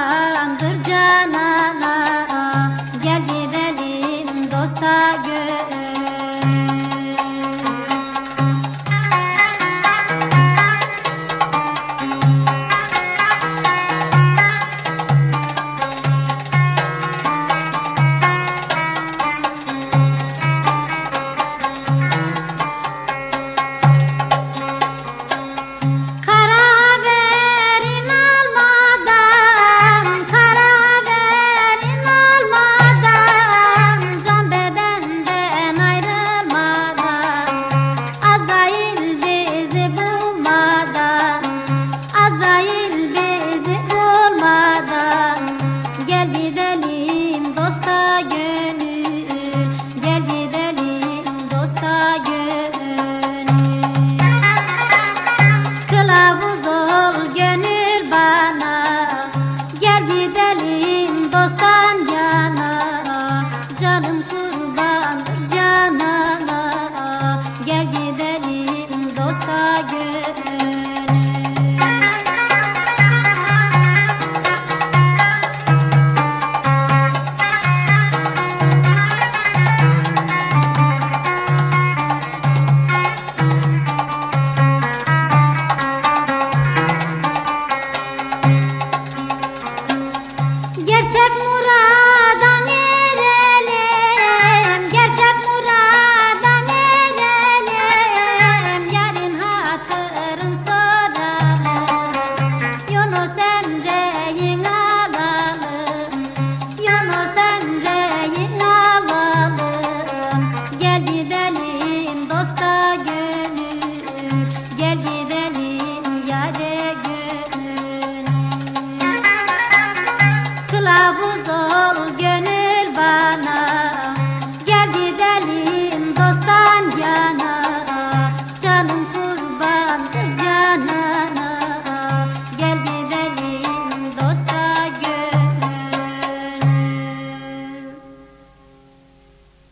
Under. gidelim dostlar.